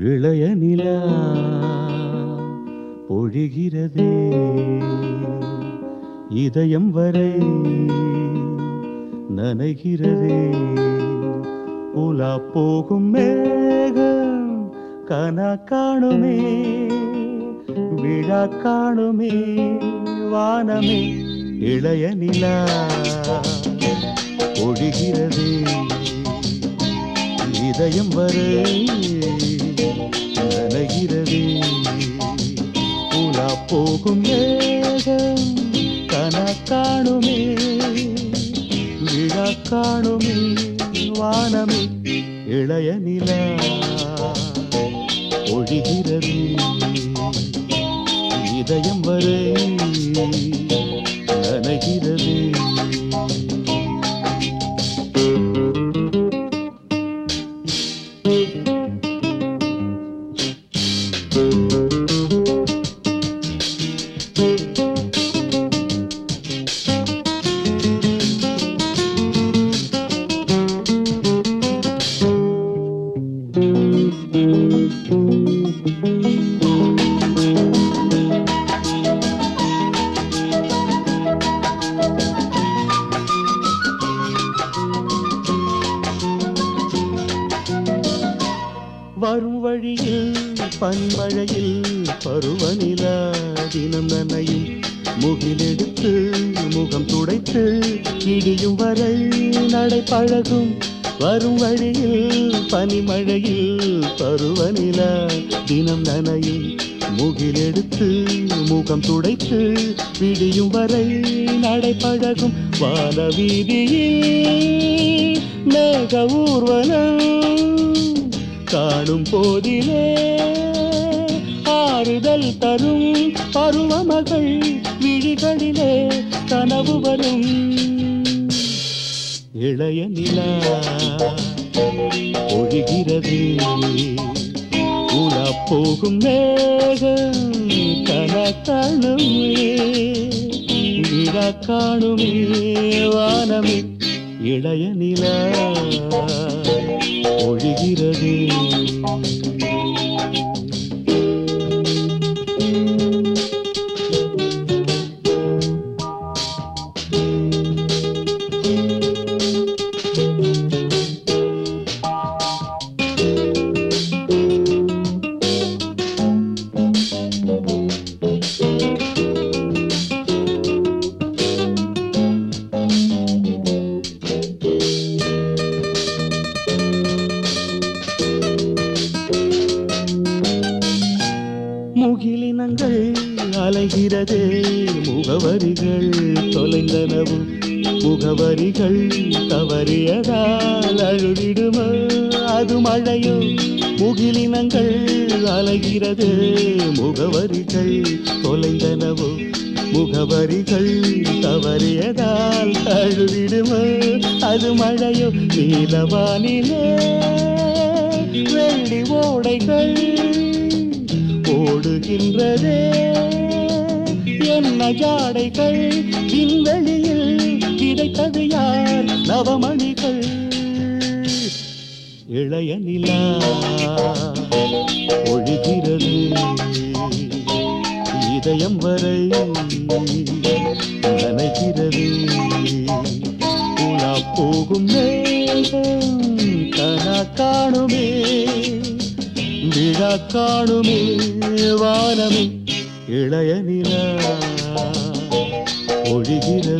இளைய நிலா பொழிகிறதே. இதயம் வரை நனைகிறதே. உலா போகும் மேகம் கனா காணுமே விழா காணுமே வானமே. இளைய நிலா பொழிகிறதே. இதயம் வரை போகும் மேகம் கன காணுமே. விழா காணுமே வானமே இளைய நிலா ஒழிகிறது. இதயம் வரை நனைகிறது. வரும் வழியில் பன்மழையில் பருவநிலா தினம் நனையும். முகிலெடுத்து முகம் துடைத்து இடியும் வரை நடை பழகும். வரும் வழியில் பனிமழையில் பருவநிலா தினம் நனையும். முகிலெடுத்து முகம் துடைத்து விடியும் வரை நடை வான வீதியில் மேக ஊர்வலம் காணும் போதிலே ஆறுதல் தரும் பருவமகள் விழிகளிலே கனவு வரும். இளைய நிலா ஒழுகிறது. உலா போகும் மேகம் கன காணுமே விழா காணுமே வானமே. இளைய நிலா ஒழுகிறது முகிலினங்கள் அலைகிறதே. முகவரிகள் தொலைந்தனவும். முகவரிகள் தவறியதால் அழுதிடுமோ? அது மழையும் முகிலினங்கள் அலைகிறது. முகவரிகள் தொலைந்தனவோ முகவரிகள் தவறியதால் அழுதிடுமோ? அது மழையும் நீலவானிலே வெள்ளி ஓடைகள் ஓடுகின்றதே. என்ன ஜாடைகள் விண்வெளியில் கிடைத்தது யார்? நவமணிகள். இளைய நிலா ஒழுகிறது. இதயம் வரை நினைக்கிறது உலா போகும் மேகம் கனா காணுமே விழா காணுமே வானமே. இளைய நிலா ஒழிகிற